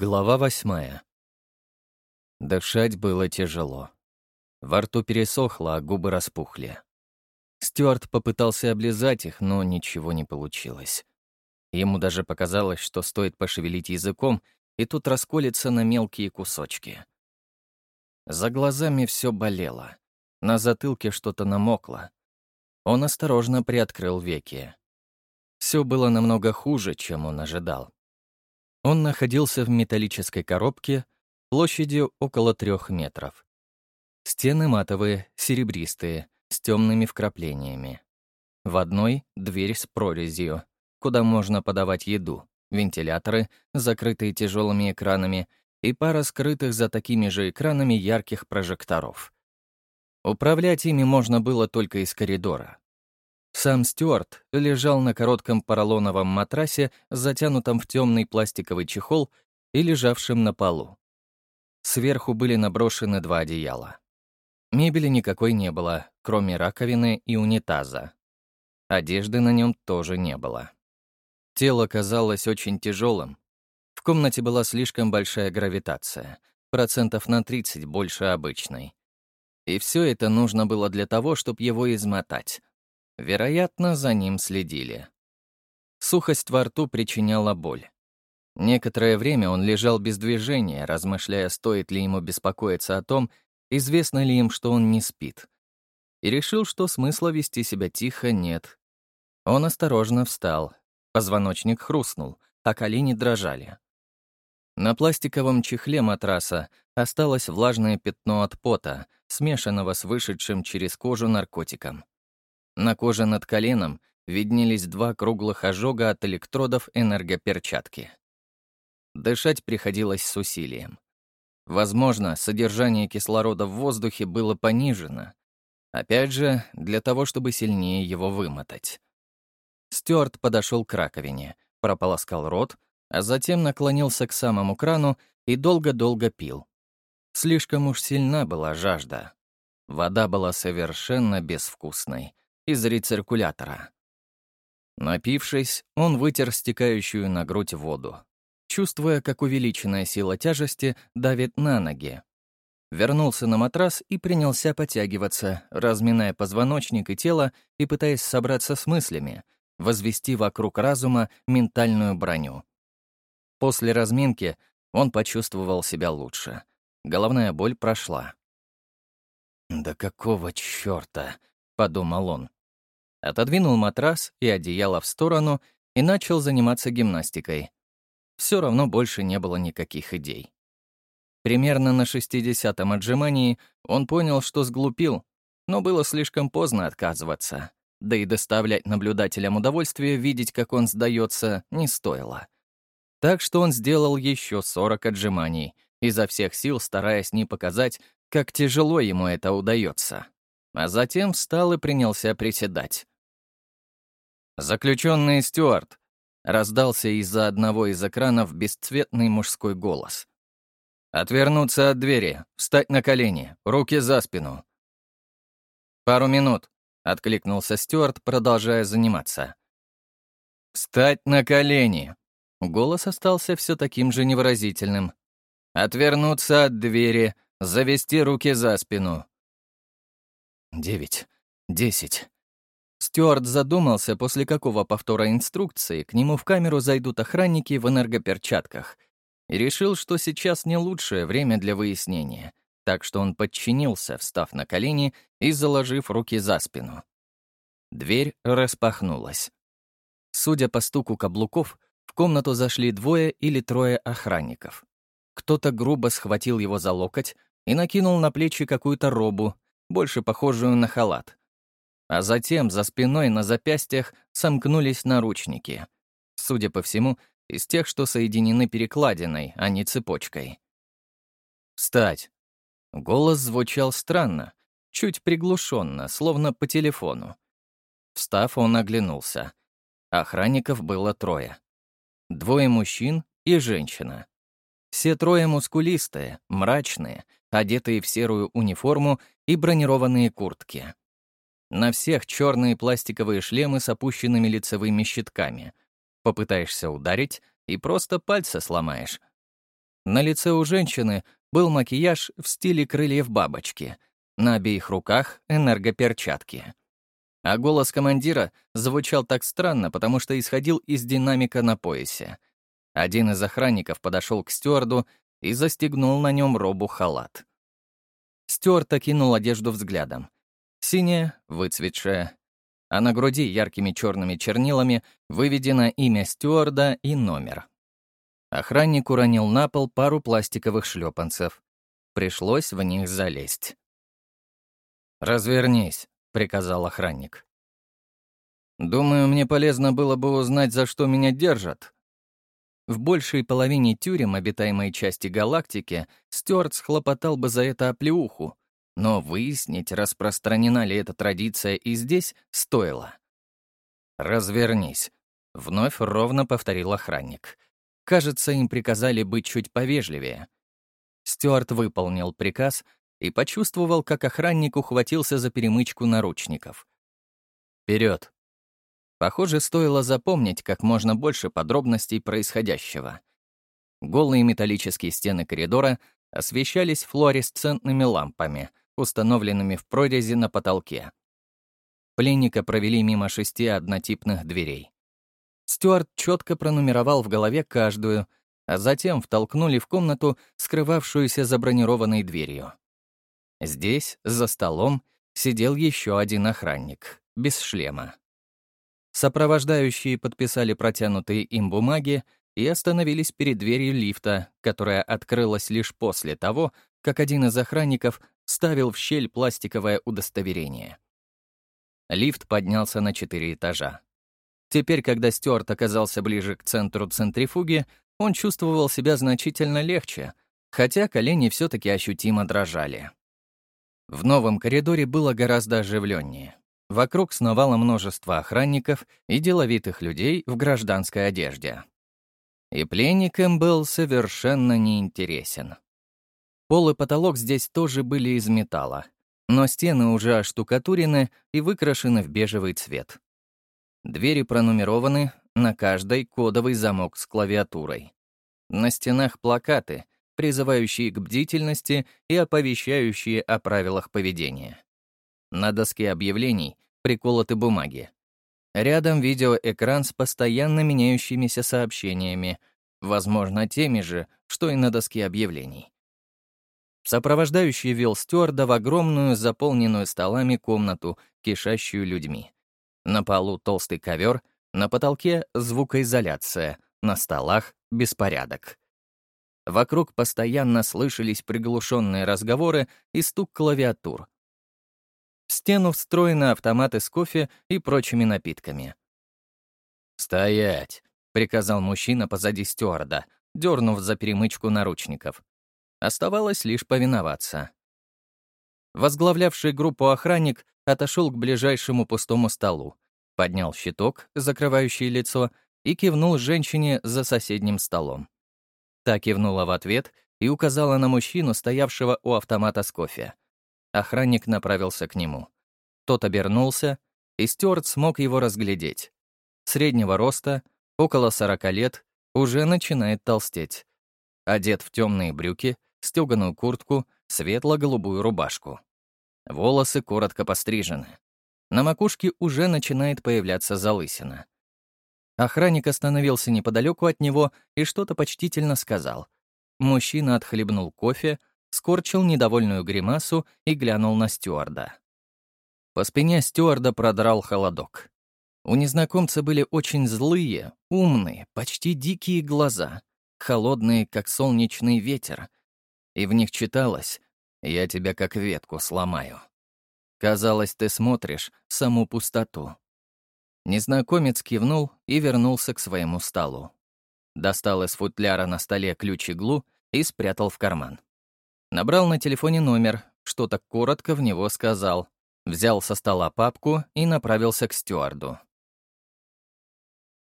Глава восьмая. Дышать было тяжело. Во рту пересохло, а губы распухли. Стюарт попытался облизать их, но ничего не получилось. Ему даже показалось, что стоит пошевелить языком, и тут расколется на мелкие кусочки. За глазами все болело. На затылке что-то намокло. Он осторожно приоткрыл веки. Все было намного хуже, чем он ожидал. Он находился в металлической коробке площадью около трех метров. Стены матовые, серебристые, с темными вкраплениями. В одной — дверь с прорезью, куда можно подавать еду, вентиляторы, закрытые тяжелыми экранами, и пара скрытых за такими же экранами ярких прожекторов. Управлять ими можно было только из коридора. Сам Стюарт лежал на коротком поролоновом матрасе, затянутом в темный пластиковый чехол и лежавшем на полу. Сверху были наброшены два одеяла. Мебели никакой не было, кроме раковины и унитаза. Одежды на нем тоже не было. Тело казалось очень тяжелым. В комнате была слишком большая гравитация, процентов на 30 больше обычной. И все это нужно было для того, чтобы его измотать. Вероятно, за ним следили. Сухость во рту причиняла боль. Некоторое время он лежал без движения, размышляя, стоит ли ему беспокоиться о том, известно ли им, что он не спит. И решил, что смысла вести себя тихо нет. Он осторожно встал. Позвоночник хрустнул, а колени дрожали. На пластиковом чехле матраса осталось влажное пятно от пота, смешанного с вышедшим через кожу наркотиком. На коже над коленом виднелись два круглых ожога от электродов энергоперчатки. Дышать приходилось с усилием. Возможно, содержание кислорода в воздухе было понижено. Опять же, для того, чтобы сильнее его вымотать. Стюарт подошел к раковине, прополоскал рот, а затем наклонился к самому крану и долго-долго пил. Слишком уж сильна была жажда. Вода была совершенно безвкусной — из рециркулятора. Напившись, он вытер стекающую на грудь воду, чувствуя, как увеличенная сила тяжести давит на ноги. Вернулся на матрас и принялся потягиваться, разминая позвоночник и тело и пытаясь собраться с мыслями, возвести вокруг разума ментальную броню. После разминки он почувствовал себя лучше. Головная боль прошла. «Да какого чёрта?» — подумал он. Отодвинул матрас и одеяло в сторону и начал заниматься гимнастикой. Все равно больше не было никаких идей. Примерно на 60-м отжимании он понял, что сглупил, но было слишком поздно отказываться. Да и доставлять наблюдателям удовольствие видеть, как он сдается, не стоило. Так что он сделал еще 40 отжиманий, изо всех сил стараясь не показать, как тяжело ему это удается. А затем встал и принялся приседать. «Заключенный Стюарт!» — раздался из-за одного из экранов бесцветный мужской голос. «Отвернуться от двери, встать на колени, руки за спину». «Пару минут», — откликнулся Стюарт, продолжая заниматься. «Встать на колени!» Голос остался все таким же невыразительным. «Отвернуться от двери, завести руки за спину». «Девять, десять, Стюарт задумался, после какого повтора инструкции к нему в камеру зайдут охранники в энергоперчатках, и решил, что сейчас не лучшее время для выяснения, так что он подчинился, встав на колени и заложив руки за спину. Дверь распахнулась. Судя по стуку каблуков, в комнату зашли двое или трое охранников. Кто-то грубо схватил его за локоть и накинул на плечи какую-то робу, больше похожую на халат а затем за спиной на запястьях сомкнулись наручники. Судя по всему, из тех, что соединены перекладиной, а не цепочкой. «Встать!» Голос звучал странно, чуть приглушенно, словно по телефону. Встав, он оглянулся. Охранников было трое. Двое мужчин и женщина. Все трое мускулистые, мрачные, одетые в серую униформу и бронированные куртки. На всех черные пластиковые шлемы с опущенными лицевыми щитками. Попытаешься ударить и просто пальцы сломаешь. На лице у женщины был макияж в стиле крыльев бабочки, на обеих руках — энергоперчатки. А голос командира звучал так странно, потому что исходил из динамика на поясе. Один из охранников подошел к стюарду и застегнул на нем робу-халат. Стюарт окинул одежду взглядом. Синяя, выцветшая, а на груди яркими черными чернилами выведено имя стюарда и номер. Охранник уронил на пол пару пластиковых шлепанцев. Пришлось в них залезть. «Развернись», — приказал охранник. «Думаю, мне полезно было бы узнать, за что меня держат». В большей половине тюрем обитаемой части галактики Стюарт схлопотал бы за это оплеуху, но выяснить, распространена ли эта традиция и здесь, стоило. «Развернись», — вновь ровно повторил охранник. Кажется, им приказали быть чуть повежливее. Стюарт выполнил приказ и почувствовал, как охранник ухватился за перемычку наручников. Вперед! Похоже, стоило запомнить как можно больше подробностей происходящего. Голые металлические стены коридора освещались флуоресцентными лампами, установленными в прорези на потолке. Пленника провели мимо шести однотипных дверей. Стюарт четко пронумеровал в голове каждую, а затем втолкнули в комнату, скрывавшуюся за бронированной дверью. Здесь, за столом, сидел еще один охранник, без шлема. Сопровождающие подписали протянутые им бумаги и остановились перед дверью лифта, которая открылась лишь после того, как один из охранников ставил в щель пластиковое удостоверение. Лифт поднялся на четыре этажа. Теперь, когда Стюарт оказался ближе к центру центрифуги, он чувствовал себя значительно легче, хотя колени все-таки ощутимо дрожали. В новом коридоре было гораздо оживленнее. Вокруг сновало множество охранников и деловитых людей в гражданской одежде. И пленникам был совершенно неинтересен. Пол и потолок здесь тоже были из металла, но стены уже оштукатурены и выкрашены в бежевый цвет. Двери пронумерованы, на каждой кодовый замок с клавиатурой. На стенах плакаты, призывающие к бдительности и оповещающие о правилах поведения. На доске объявлений приколоты бумаги. Рядом видеоэкран с постоянно меняющимися сообщениями, возможно, теми же, что и на доске объявлений. Сопровождающий вел стюарда в огромную, заполненную столами комнату, кишащую людьми. На полу толстый ковер, на потолке звукоизоляция, на столах беспорядок. Вокруг постоянно слышались приглушенные разговоры и стук клавиатур. В стену встроены автоматы с кофе и прочими напитками. «Стоять!» — приказал мужчина позади стюарда, дернув за перемычку наручников. Оставалось лишь повиноваться. Возглавлявший группу охранник отошел к ближайшему пустому столу, поднял щиток, закрывающий лицо, и кивнул женщине за соседним столом. Та кивнула в ответ и указала на мужчину, стоявшего у автомата с кофе. Охранник направился к нему. Тот обернулся, и Стюарт смог его разглядеть. Среднего роста, около 40 лет, уже начинает толстеть. Одет в темные брюки, стеганую куртку, светло-голубую рубашку. Волосы коротко пострижены. На макушке уже начинает появляться залысина. Охранник остановился неподалеку от него и что-то почтительно сказал. Мужчина отхлебнул кофе, скорчил недовольную гримасу и глянул на стюарда. По спине стюарда продрал холодок. У незнакомца были очень злые, умные, почти дикие глаза, холодные, как солнечный ветер, и в них читалось «Я тебя как ветку сломаю». Казалось, ты смотришь саму пустоту. Незнакомец кивнул и вернулся к своему столу. Достал из футляра на столе ключ-иглу и спрятал в карман. Набрал на телефоне номер, что-то коротко в него сказал, взял со стола папку и направился к стюарду.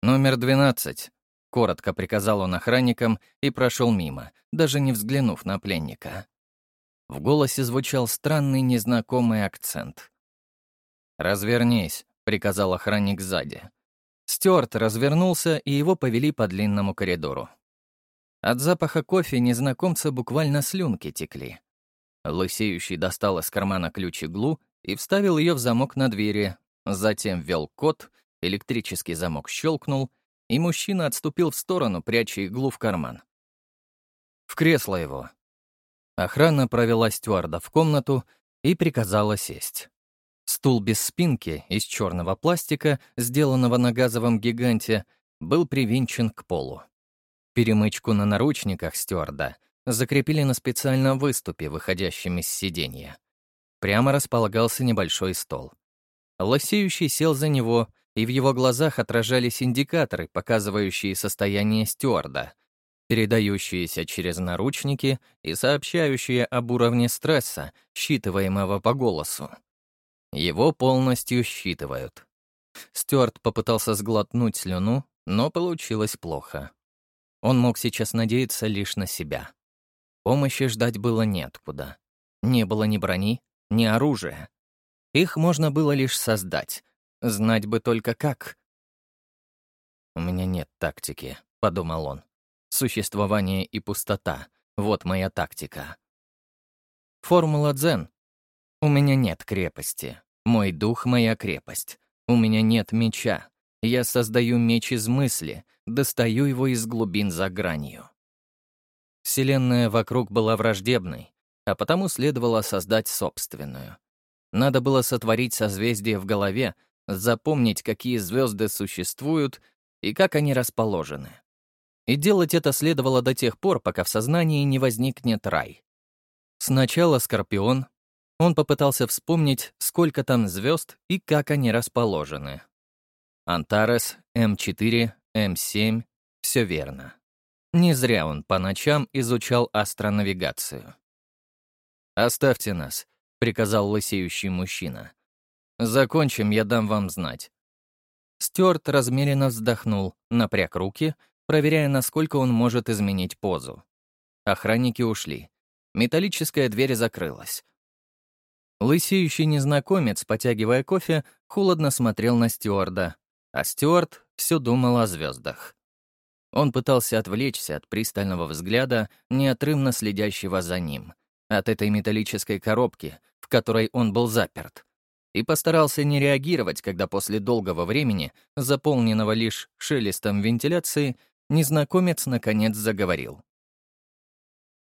«Номер 12», — коротко приказал он охранникам и прошел мимо, даже не взглянув на пленника. В голосе звучал странный незнакомый акцент. «Развернись», — приказал охранник сзади. Стюарт развернулся, и его повели по длинному коридору. От запаха кофе незнакомца буквально слюнки текли. Лысеющий достал из кармана ключ-иглу и вставил ее в замок на двери, затем ввел код, электрический замок щелкнул, и мужчина отступил в сторону, пряча иглу в карман. «В кресло его». Охрана провела стюарда в комнату и приказала сесть. Стул без спинки из черного пластика, сделанного на газовом гиганте, был привинчен к полу. Перемычку на наручниках стюарда закрепили на специальном выступе, выходящем из сиденья. Прямо располагался небольшой стол. Лосеющий сел за него, и в его глазах отражались индикаторы, показывающие состояние стюарда, передающиеся через наручники и сообщающие об уровне стресса, считываемого по голосу. Его полностью считывают. Стюарт попытался сглотнуть слюну, но получилось плохо. Он мог сейчас надеяться лишь на себя. Помощи ждать было неоткуда. Не было ни брони, ни оружия. Их можно было лишь создать. Знать бы только как. «У меня нет тактики», — подумал он. «Существование и пустота — вот моя тактика». Формула дзен у меня нет крепости. Мой дух — моя крепость. У меня нет меча. Я создаю меч из мысли, достаю его из глубин за гранью. Вселенная вокруг была враждебной, а потому следовало создать собственную. Надо было сотворить созвездие в голове, запомнить, какие звезды существуют и как они расположены. И делать это следовало до тех пор, пока в сознании не возникнет рай. Сначала Скорпион, он попытался вспомнить, сколько там звезд и как они расположены. Антарес, М4, М7 — все верно. Не зря он по ночам изучал астронавигацию. «Оставьте нас», — приказал лысеющий мужчина. «Закончим, я дам вам знать». Стюарт размеренно вздохнул, напряг руки, проверяя, насколько он может изменить позу. Охранники ушли. Металлическая дверь закрылась. Лысеющий незнакомец, потягивая кофе, холодно смотрел на стюарда, а стюард все думал о звездах. Он пытался отвлечься от пристального взгляда, неотрывно следящего за ним, от этой металлической коробки, в которой он был заперт, и постарался не реагировать, когда после долгого времени, заполненного лишь шелестом вентиляции, незнакомец наконец заговорил.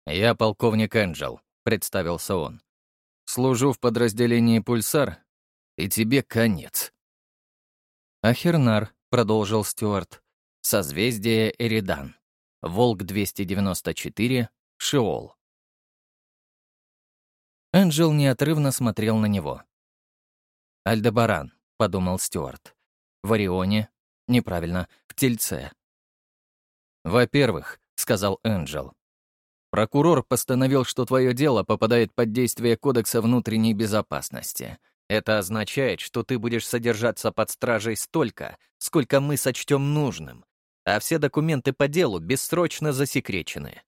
«Я полковник Энджел», — представился он. Служу в подразделении «Пульсар», и тебе конец». «Ахернар», — продолжил Стюарт, — «созвездие Эридан, Волк-294, Шиол». Энджел неотрывно смотрел на него. «Альдебаран», — подумал Стюарт. «В Орионе? Неправильно, в Тельце». «Во-первых», — сказал Энджел, Прокурор постановил, что твое дело попадает под действие Кодекса внутренней безопасности. Это означает, что ты будешь содержаться под стражей столько, сколько мы сочтем нужным, а все документы по делу бессрочно засекречены.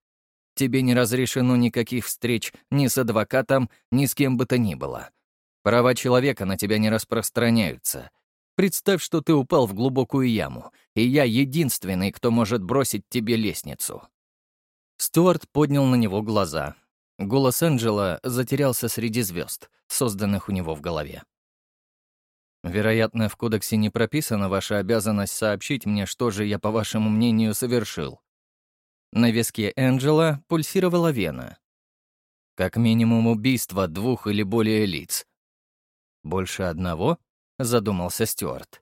Тебе не разрешено никаких встреч ни с адвокатом, ни с кем бы то ни было. Права человека на тебя не распространяются. Представь, что ты упал в глубокую яму, и я единственный, кто может бросить тебе лестницу. Стюарт поднял на него глаза. Голос Энджела затерялся среди звезд, созданных у него в голове. «Вероятно, в кодексе не прописана ваша обязанность сообщить мне, что же я, по вашему мнению, совершил». На виске Энджела пульсировала вена. «Как минимум убийство двух или более лиц». «Больше одного?» — задумался Стюарт.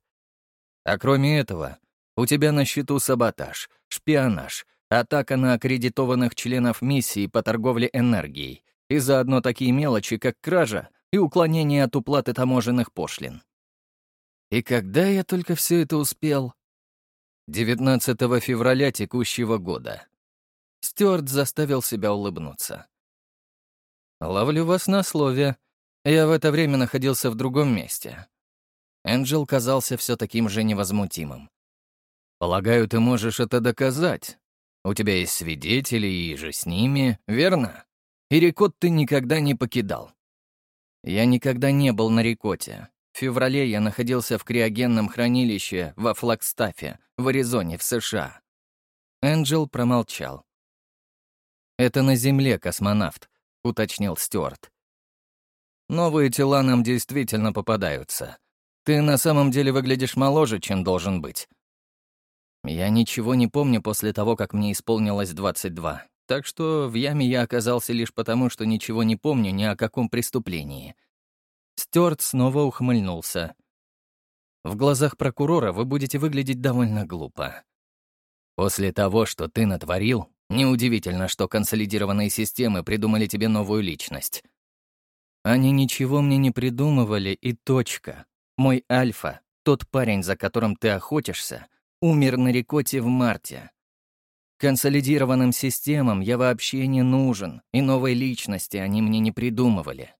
«А кроме этого, у тебя на счету саботаж, шпионаж, атака на аккредитованных членов миссии по торговле энергией и заодно такие мелочи, как кража и уклонение от уплаты таможенных пошлин. И когда я только все это успел? 19 февраля текущего года. Стюарт заставил себя улыбнуться. «Ловлю вас на слове. Я в это время находился в другом месте». Энджел казался все таким же невозмутимым. «Полагаю, ты можешь это доказать?» У тебя есть свидетели и же с ними, верно? И Рикот ты никогда не покидал. Я никогда не был на Рикоте. В феврале я находился в криогенном хранилище во Флагстафе, в Аризоне, в США. Энджел промолчал. «Это на Земле космонавт», — уточнил Стюарт. «Новые тела нам действительно попадаются. Ты на самом деле выглядишь моложе, чем должен быть». Я ничего не помню после того, как мне исполнилось 22, так что в яме я оказался лишь потому, что ничего не помню ни о каком преступлении. Стюарт снова ухмыльнулся. В глазах прокурора вы будете выглядеть довольно глупо. После того, что ты натворил, неудивительно, что консолидированные системы придумали тебе новую личность. Они ничего мне не придумывали, и точка. Мой Альфа, тот парень, за которым ты охотишься, умер на Рикоте в марте. Консолидированным системам я вообще не нужен, и новой личности они мне не придумывали.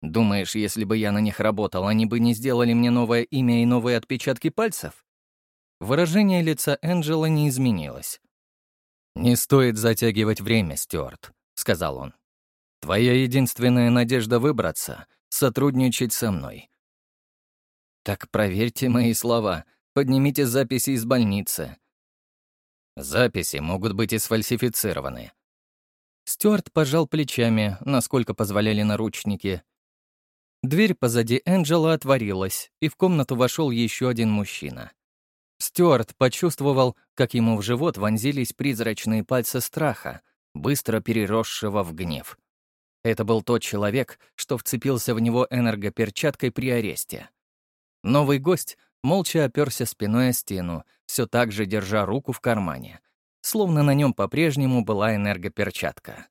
Думаешь, если бы я на них работал, они бы не сделали мне новое имя и новые отпечатки пальцев? Выражение лица Энджела не изменилось. «Не стоит затягивать время, Стюарт», — сказал он. «Твоя единственная надежда выбраться — сотрудничать со мной». «Так проверьте мои слова, поднимите записи из больницы». «Записи могут быть и сфальсифицированы». Стюарт пожал плечами, насколько позволяли наручники, Дверь позади Энджела отворилась, и в комнату вошел еще один мужчина. Стюарт почувствовал, как ему в живот вонзились призрачные пальцы страха, быстро переросшего в гнев. Это был тот человек, что вцепился в него энергоперчаткой при аресте. Новый гость молча оперся спиной о стену, все так же держа руку в кармане, словно на нем по-прежнему была энергоперчатка.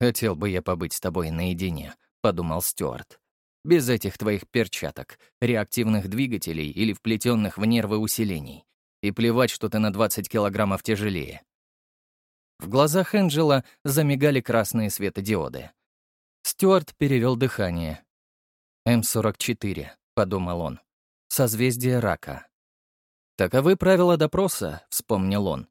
«Хотел бы я побыть с тобой наедине», — подумал Стюарт. «Без этих твоих перчаток, реактивных двигателей или вплетенных в нервы усилений. И плевать, что ты на 20 килограммов тяжелее». В глазах Энджела замигали красные светодиоды. Стюарт перевел дыхание. «М-44», — подумал он. «Созвездие рака». «Таковы правила допроса», — вспомнил он.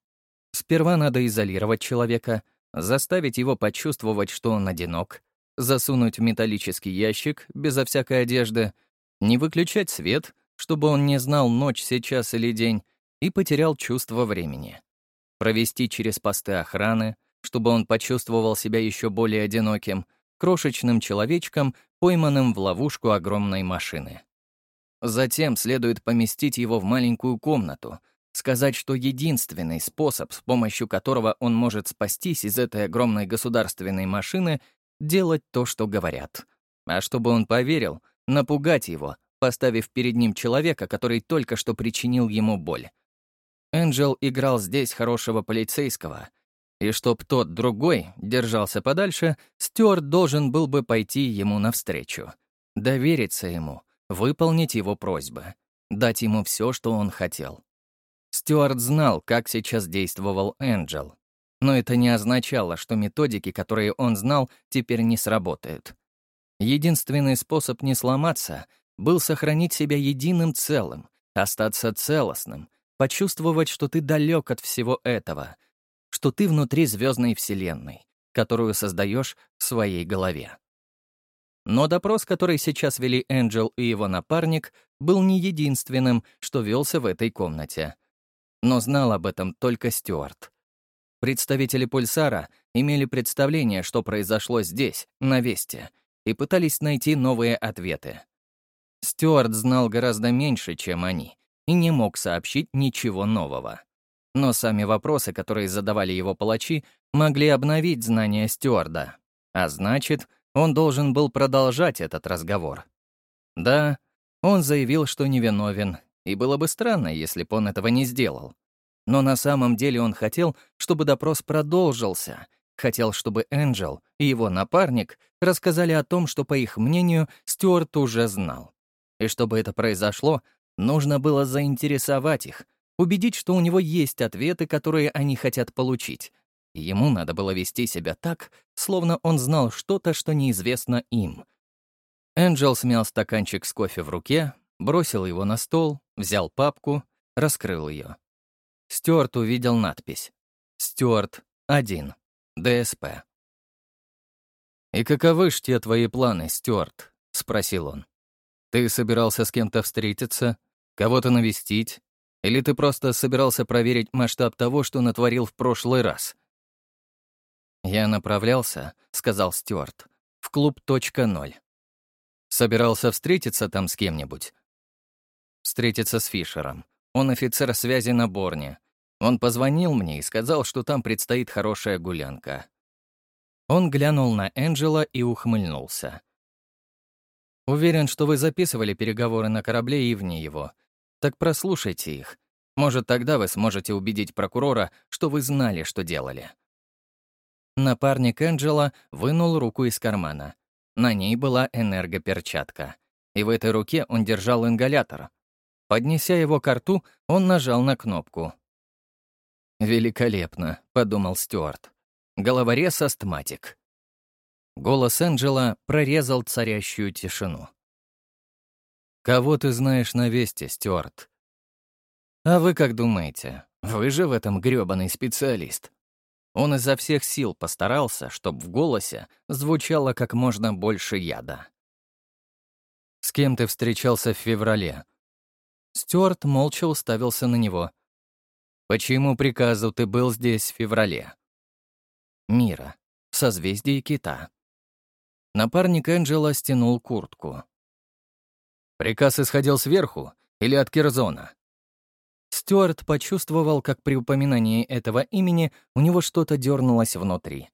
«Сперва надо изолировать человека, заставить его почувствовать, что он одинок, засунуть в металлический ящик безо всякой одежды, не выключать свет, чтобы он не знал, ночь сейчас или день, и потерял чувство времени. Провести через посты охраны, чтобы он почувствовал себя еще более одиноким, крошечным человечком, пойманным в ловушку огромной машины. Затем следует поместить его в маленькую комнату, сказать, что единственный способ, с помощью которого он может спастись из этой огромной государственной машины, делать то, что говорят. А чтобы он поверил, напугать его, поставив перед ним человека, который только что причинил ему боль. Энджел играл здесь хорошего полицейского, и чтоб тот другой держался подальше, Стюарт должен был бы пойти ему навстречу, довериться ему, выполнить его просьбы, дать ему все, что он хотел. Стюарт знал, как сейчас действовал Энджел, но это не означало, что методики, которые он знал, теперь не сработают. Единственный способ не сломаться был сохранить себя единым целым, остаться целостным, почувствовать, что ты далек от всего этого, что ты внутри звездной вселенной, которую создаешь в своей голове. Но допрос, который сейчас вели Энджел и его напарник, был не единственным, что велся в этой комнате. Но знал об этом только Стюарт. Представители Пульсара имели представление, что произошло здесь, на Весте, и пытались найти новые ответы. Стюарт знал гораздо меньше, чем они, и не мог сообщить ничего нового. Но сами вопросы, которые задавали его палачи, могли обновить знания Стюарда. А значит, он должен был продолжать этот разговор. Да, он заявил, что невиновен, и было бы странно, если бы он этого не сделал. Но на самом деле он хотел, чтобы допрос продолжился, хотел, чтобы Энджел и его напарник рассказали о том, что, по их мнению, Стюарт уже знал. И чтобы это произошло, нужно было заинтересовать их, убедить, что у него есть ответы, которые они хотят получить. И ему надо было вести себя так, словно он знал что-то, что неизвестно им. Энджел смял стаканчик с кофе в руке, бросил его на стол, взял папку, раскрыл ее. Стюарт увидел надпись. «Стюарт 1. ДСП». «И каковы ж те твои планы, Стюарт?» — спросил он. «Ты собирался с кем-то встретиться? Кого-то навестить? Или ты просто собирался проверить масштаб того, что натворил в прошлый раз?» «Я направлялся», — сказал Стюарт, — «в клуб «Точка ноль». Собирался встретиться там с кем-нибудь?» «Встретиться с Фишером. Он офицер связи на Борне. Он позвонил мне и сказал, что там предстоит хорошая гулянка». Он глянул на Энджела и ухмыльнулся. «Уверен, что вы записывали переговоры на корабле и вне его. Так прослушайте их. Может, тогда вы сможете убедить прокурора, что вы знали, что делали». Напарник Энджела вынул руку из кармана. На ней была энергоперчатка. И в этой руке он держал ингалятор. Поднеся его к рту, он нажал на кнопку. «Великолепно», — подумал Стюарт. Головорез-астматик. Голос Энджела прорезал царящую тишину. «Кого ты знаешь на Весте, Стюарт?» «А вы как думаете? Вы же в этом грёбаный специалист». Он изо всех сил постарался, чтобы в голосе звучало как можно больше яда. «С кем ты встречался в феврале?» Стюарт молча уставился на него. «Почему приказу ты был здесь в феврале?» «Мира. В созвездии кита». Напарник Энджела стянул куртку. «Приказ исходил сверху или от Кирзона?» Стюарт почувствовал, как при упоминании этого имени у него что-то дернулось внутри.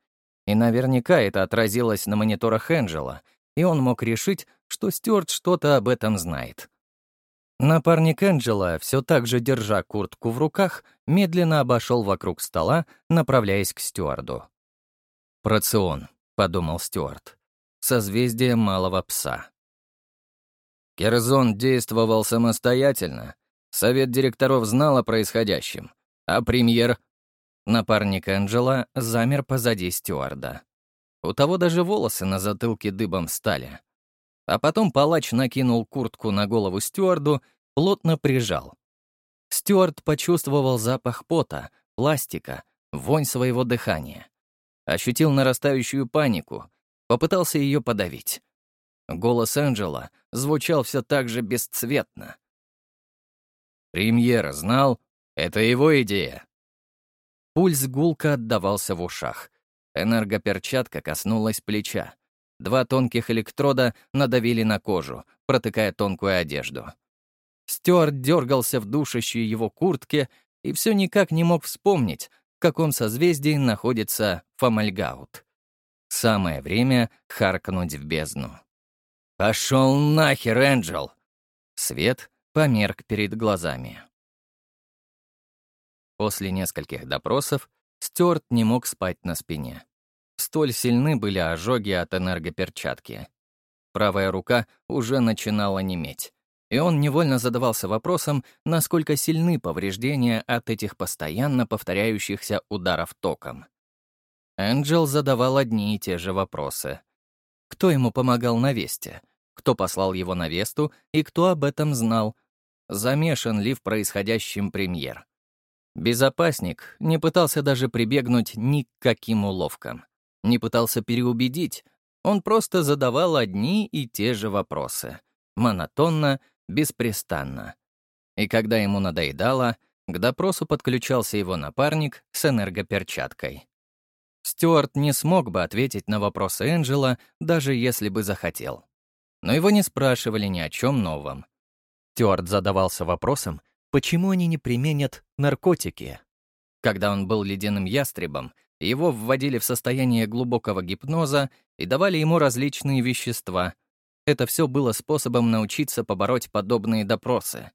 И наверняка это отразилось на мониторах Энджела, и он мог решить, что Стюарт что-то об этом знает. Напарник Энджела, все так же держа куртку в руках, медленно обошел вокруг стола, направляясь к Стюарду. «Процион», — подумал Стюарт, — «созвездие малого пса». Керзон действовал самостоятельно, Совет директоров знал о происходящем, а премьер... Напарник Энджела замер позади стюарда. У того даже волосы на затылке дыбом стали. А потом палач накинул куртку на голову стюарду, плотно прижал. Стюарт почувствовал запах пота, пластика, вонь своего дыхания. Ощутил нарастающую панику, попытался ее подавить. Голос Энджела звучал все так же бесцветно. Премьер знал, это его идея. Пульс гулко отдавался в ушах. Энергоперчатка коснулась плеча. Два тонких электрода надавили на кожу, протыкая тонкую одежду. Стюарт дергался в душащей его куртке и все никак не мог вспомнить, в каком созвездии находится Фомальгаут. Самое время харкнуть в бездну. «Пошел нахер, Энджел!» Свет померк перед глазами. После нескольких допросов Стюарт не мог спать на спине. Столь сильны были ожоги от энергоперчатки. Правая рука уже начинала неметь, и он невольно задавался вопросом, насколько сильны повреждения от этих постоянно повторяющихся ударов током. Энджел задавал одни и те же вопросы. Кто ему помогал на Весте? Кто послал его на Весту и кто об этом знал? замешан ли в происходящем премьер. Безопасник не пытался даже прибегнуть ни к каким уловкам, не пытался переубедить, он просто задавал одни и те же вопросы, монотонно, беспрестанно. И когда ему надоедало, к допросу подключался его напарник с энергоперчаткой. Стюарт не смог бы ответить на вопросы Энджела, даже если бы захотел. Но его не спрашивали ни о чем новом. Стюарт задавался вопросом, почему они не применят наркотики. Когда он был ледяным ястребом, его вводили в состояние глубокого гипноза и давали ему различные вещества. Это все было способом научиться побороть подобные допросы.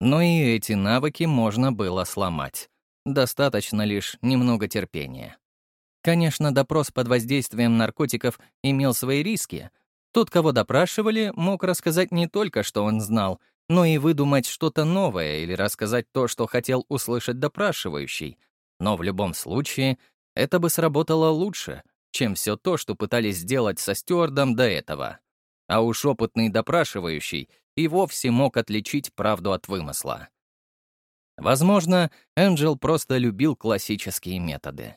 Но и эти навыки можно было сломать. Достаточно лишь немного терпения. Конечно, допрос под воздействием наркотиков имел свои риски. Тот, кого допрашивали, мог рассказать не только, что он знал — но и выдумать что-то новое или рассказать то, что хотел услышать допрашивающий. Но в любом случае это бы сработало лучше, чем все то, что пытались сделать со стюардом до этого. А уж опытный допрашивающий и вовсе мог отличить правду от вымысла. Возможно, Энджел просто любил классические методы.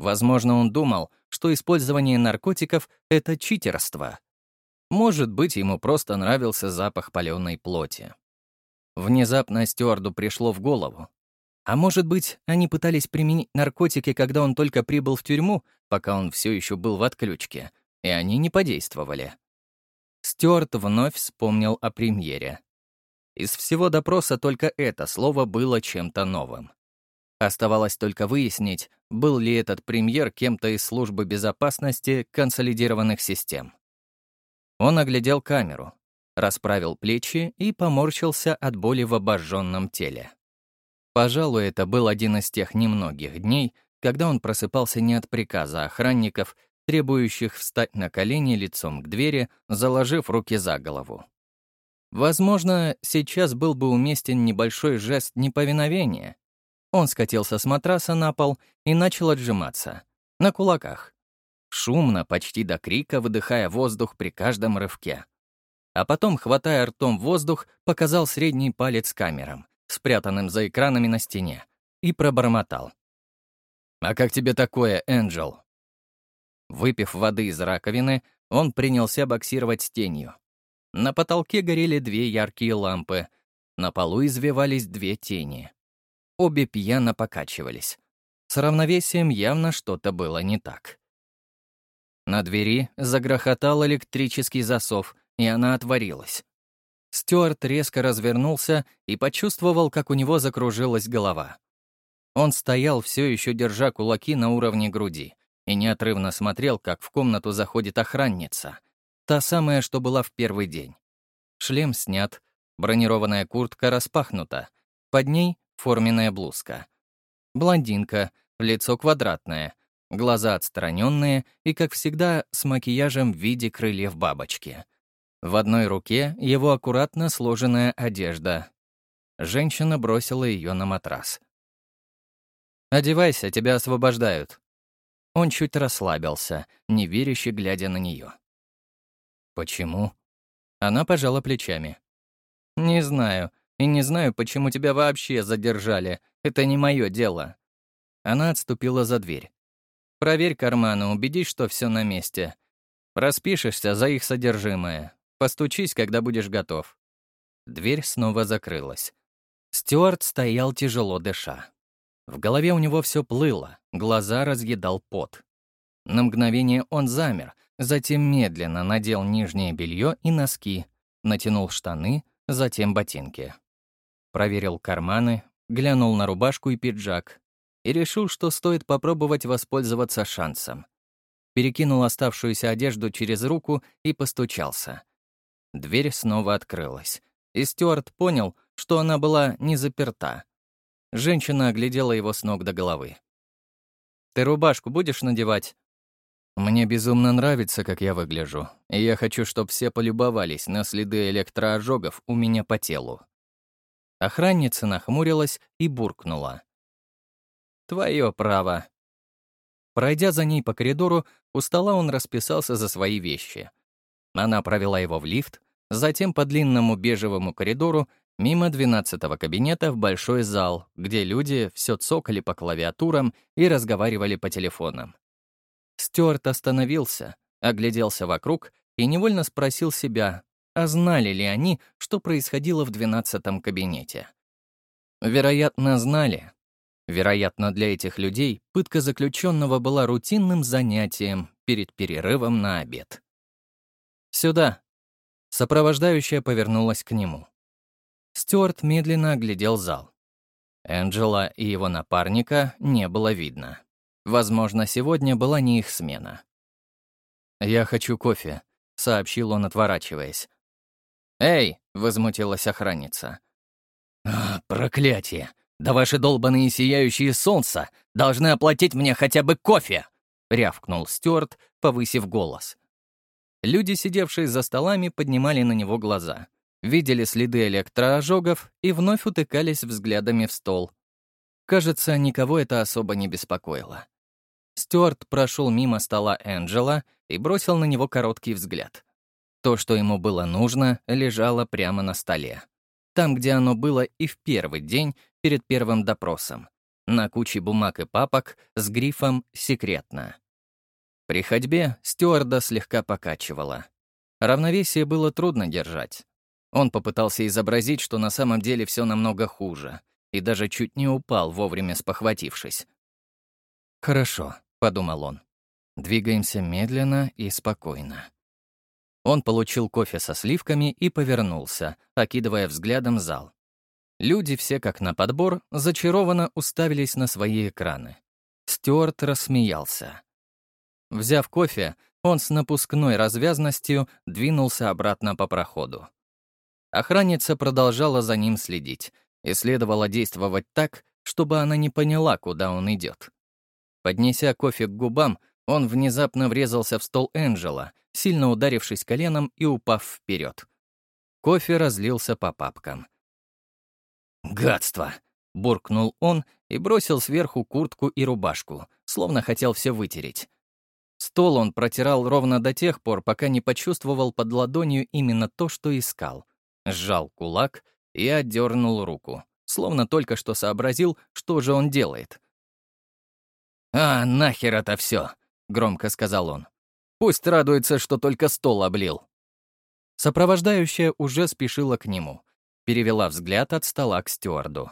Возможно, он думал, что использование наркотиков — это читерство — может быть, ему просто нравился запах паленой плоти. Внезапно стюарду пришло в голову. А может быть, они пытались применить наркотики, когда он только прибыл в тюрьму, пока он все еще был в отключке, и они не подействовали. Стюарт вновь вспомнил о премьере. Из всего допроса только это слово было чем-то новым. Оставалось только выяснить, был ли этот премьер кем-то из службы безопасности консолидированных систем. Он оглядел камеру, расправил плечи и поморщился от боли в обожженном теле. Пожалуй, это был один из тех немногих дней, когда он просыпался не от приказа охранников, требующих встать на колени лицом к двери, заложив руки за голову. Возможно, сейчас был бы уместен небольшой жест неповиновения. Он скатился с матраса на пол и начал отжиматься. На кулаках. Шумно, почти до крика, выдыхая воздух при каждом рывке. А потом, хватая ртом воздух, показал средний палец камерам спрятанным за экранами на стене, и пробормотал. «А как тебе такое, Энджел?» Выпив воды из раковины, он принялся боксировать с тенью. На потолке горели две яркие лампы, на полу извивались две тени. Обе пьяно покачивались. С равновесием явно что-то было не так. На двери загрохотал электрический засов, и она отворилась. Стюарт резко развернулся и почувствовал, как у него закружилась голова. Он стоял, все еще держа кулаки на уровне груди, и неотрывно смотрел, как в комнату заходит охранница. Та самая, что была в первый день. Шлем снят, бронированная куртка распахнута, под ней форменная блузка. Блондинка, лицо квадратное, глаза отстраненные и, как всегда, с макияжем в виде крыльев бабочки — в одной руке его аккуратно сложенная одежда. Женщина бросила ее на матрас. «Одевайся, тебя освобождают». Он чуть расслабился, неверяще глядя на нее. «Почему?» Она пожала плечами. «Не знаю. И не знаю, почему тебя вообще задержали. Это не мое дело». Она отступила за дверь. «Проверь карманы, убедись, что все на месте. Распишешься за их содержимое. Постучись, когда будешь готов». Дверь снова закрылась. Стюарт стоял тяжело дыша. В голове у него все плыло, глаза разъедал пот. На мгновение он замер, затем медленно надел нижнее белье и носки, натянул штаны, затем ботинки. Проверил карманы, глянул на рубашку и пиджак и решил, что стоит попробовать воспользоваться шансом. Перекинул оставшуюся одежду через руку и постучался. Дверь снова открылась, и Стюарт понял, что она была не заперта. Женщина оглядела его с ног до головы. «Ты рубашку будешь надевать?» «Мне безумно нравится, как я выгляжу, и я хочу, чтобы все полюбовались на следы электроожогов у меня по телу». Охранница нахмурилась и буркнула. «Твое право». Пройдя за ней по коридору, у стола он расписался за свои вещи — она провела его в лифт, затем по длинному бежевому коридору, мимо двенадцатого кабинета в большой зал, где люди все цокали по клавиатурам и разговаривали по телефонам. Стюарт остановился, огляделся вокруг и невольно спросил себя, а знали ли они, что происходило в двенадцатом кабинете. Вероятно, знали. Вероятно, для этих людей пытка заключенного была рутинным занятием перед перерывом на обед. «Сюда!» Сопровождающая повернулась к нему. Стюарт медленно оглядел зал. Энджела и его напарника не было видно. Возможно, сегодня была не их смена. «Я хочу кофе», — сообщил он, отворачиваясь. «Эй!» — возмутилась охранница. «А, «Проклятие! Да ваши долбаные сияющие солнца должны оплатить мне хотя бы кофе!» — рявкнул Стюарт, повысив голос. Люди, сидевшие за столами, поднимали на него глаза, видели следы электроожогов и вновь утыкались взглядами в стол. Кажется, никого это особо не беспокоило. Стюарт прошел мимо стола Энджела и бросил на него короткий взгляд. То, что ему было нужно, лежало прямо на столе. Там, где оно было и в первый день перед первым допросом. На куче бумаг и папок с грифом «Секретно». При ходьбе стюарда слегка покачивала. Равновесие было трудно держать. Он попытался изобразить, что на самом деле все намного хуже, и даже чуть не упал, вовремя спохватившись. «Хорошо», — подумал он. «Двигаемся медленно и спокойно». Он получил кофе со сливками и повернулся, окидывая взглядом зал. Люди все как на подбор зачарованно уставились на свои экраны. Стюарт рассмеялся. Взяв кофе, он с напускной развязностью двинулся обратно по проходу. Охранница продолжала за ним следить и следовало действовать так, чтобы она не поняла, куда он идет. Поднеся кофе к губам, он внезапно врезался в стол Энджела, сильно ударившись коленом и упав вперед. Кофе разлился по папкам. «Гадство!» — буркнул он и бросил сверху куртку и рубашку, словно хотел все вытереть. Стол он протирал ровно до тех пор, пока не почувствовал под ладонью именно то, что искал. Сжал кулак и отдернул руку, словно только что сообразил, что же он делает. «А, нахер это все!» — громко сказал он. «Пусть радуется, что только стол облил». Сопровождающая уже спешила к нему, перевела взгляд от стола к стюарду.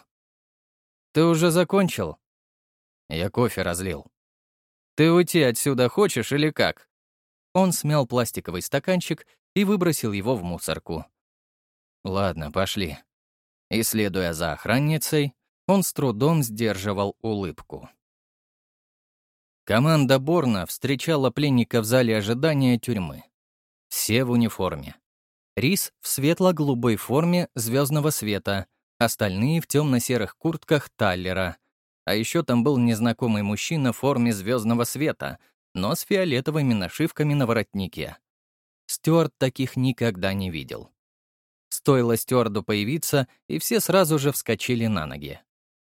«Ты уже закончил?» «Я кофе разлил». «Ты уйти отсюда хочешь или как?» Он смял пластиковый стаканчик и выбросил его в мусорку. «Ладно, пошли». И, следуя за охранницей, он с трудом сдерживал улыбку. Команда Борна встречала пленника в зале ожидания тюрьмы. Все в униформе. Рис в светло-голубой форме звездного света, остальные в темно-серых куртках Таллера. А еще там был незнакомый мужчина в форме звездного света, но с фиолетовыми нашивками на воротнике. Стюарт таких никогда не видел. Стоило стюарду появиться, и все сразу же вскочили на ноги.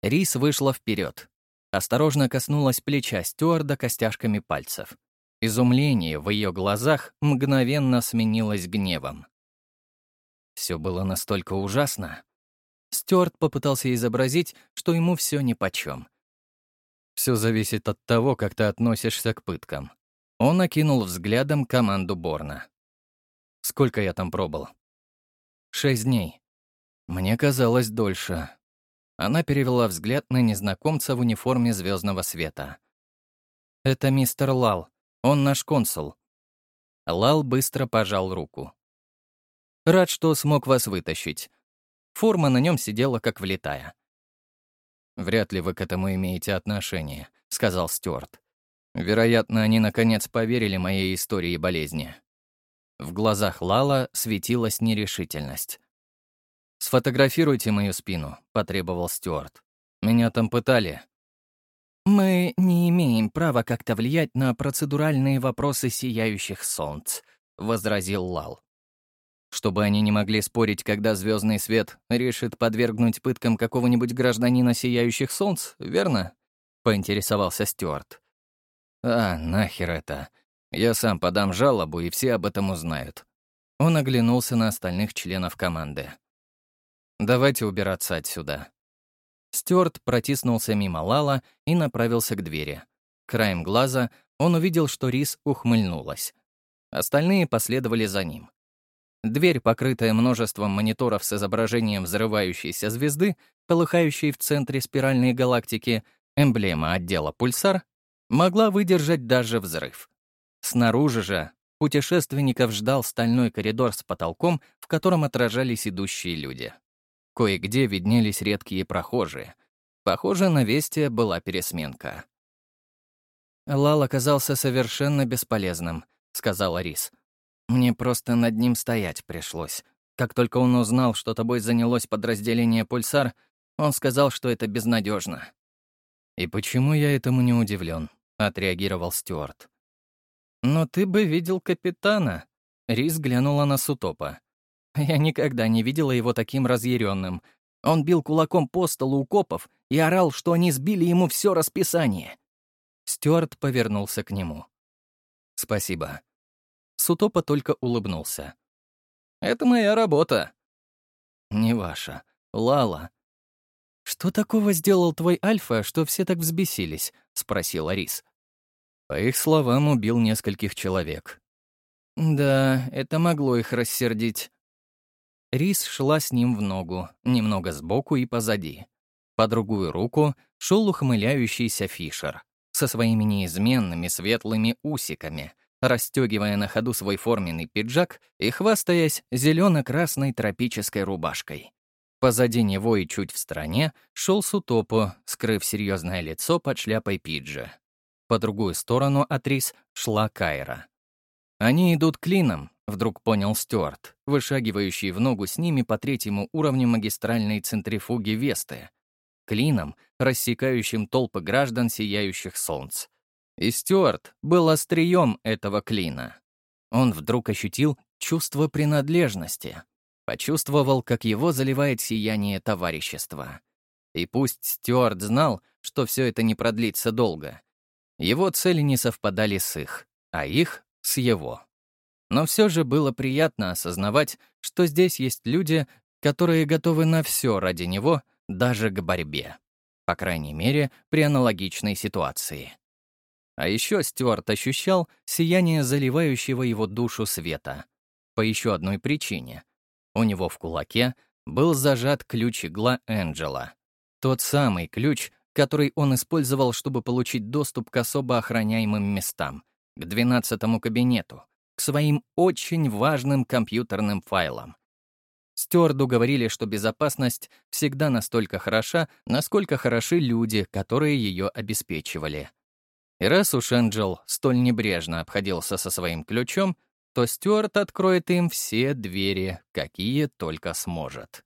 Рис вышла вперед. Осторожно коснулась плеча стюарда костяшками пальцев. Изумление в ее глазах мгновенно сменилось гневом. Все было настолько ужасно. Стюарт попытался изобразить, что ему все нипочем. Все зависит от того, как ты относишься к пыткам. Он окинул взглядом команду Борна. Сколько я там пробыл? Шесть дней. Мне казалось дольше. Она перевела взгляд на незнакомца в униформе звездного света. «Это мистер Лал. Он наш консул». Лал быстро пожал руку. Рад, что смог вас вытащить. Форма на нем сидела как влетая. «Вряд ли вы к этому имеете отношение», — сказал Стюарт. «Вероятно, они наконец поверили моей истории болезни». В глазах Лала светилась нерешительность. «Сфотографируйте мою спину», — потребовал Стюарт. «Меня там пытали». «Мы не имеем права как-то влиять на процедуральные вопросы сияющих солнц», — возразил Лал чтобы они не могли спорить, когда звездный свет решит подвергнуть пыткам какого-нибудь гражданина сияющих солнц, верно? Поинтересовался Стюарт. А, нахер это. Я сам подам жалобу, и все об этом узнают. Он оглянулся на остальных членов команды. «Давайте убираться отсюда». Стюарт протиснулся мимо Лала и направился к двери. Краем глаза он увидел, что Рис ухмыльнулась. Остальные последовали за ним. Дверь, покрытая множеством мониторов с изображением взрывающейся звезды, полыхающей в центре спиральной галактики, эмблема отдела «Пульсар», могла выдержать даже взрыв. Снаружи же путешественников ждал стальной коридор с потолком, в котором отражались идущие люди. Кое-где виднелись редкие прохожие. Похоже, на Весте была пересменка. «Лал оказался совершенно бесполезным», — сказала Рис. Мне просто над ним стоять пришлось. Как только он узнал, что тобой занялось подразделение «Пульсар», он сказал, что это безнадежно. «И почему я этому не удивлен? отреагировал Стюарт. «Но ты бы видел капитана», — Рис глянула на Сутопа. «Я никогда не видела его таким разъяренным. Он бил кулаком по столу у копов и орал, что они сбили ему все расписание». Стюарт повернулся к нему. «Спасибо. Сутопа только улыбнулся. «Это моя работа». «Не ваша. Лала». «Что такого сделал твой Альфа, что все так взбесились?» — спросил Арис. По их словам, убил нескольких человек. «Да, это могло их рассердить». Рис шла с ним в ногу, немного сбоку и позади. По другую руку шел ухмыляющийся Фишер со своими неизменными светлыми усиками, расстегивая на ходу свой форменный пиджак и хвастаясь зелено-красной тропической рубашкой. Позади него и чуть в стороне шел Сутопо, скрыв серьезное лицо под шляпой пиджа. По другую сторону от Рис шла Кайра. Они идут клином, вдруг понял Стюарт, вышагивающий в ногу с ними по третьему уровню магистральной центрифуги Весты. Клином, рассекающим толпы граждан, сияющих солнц. И Стюарт был острием этого клина. Он вдруг ощутил чувство принадлежности, Почувствовал, как его заливает сияние товарищества. И пусть Стюарт знал, что все это не продлится долго. Его цели не совпадали с их, а их — с его. Но все же было приятно осознавать, что здесь есть люди, которые готовы на все ради него, даже к борьбе. По крайней мере, при аналогичной ситуации. А еще Стюарт ощущал сияние заливающего его душу света. По еще одной причине. У него в кулаке был зажат ключ игла Энджела. Тот самый ключ, который он использовал, чтобы получить доступ к особо охраняемым местам, к двенадцатому кабинету, к своим очень важным компьютерным файлам. Стюарду говорили, что безопасность всегда настолько хороша, насколько хороши люди, которые ее обеспечивали. И раз уж Энджел столь небрежно обходился со своим ключом, то Стюарт откроет им все двери, какие только сможет.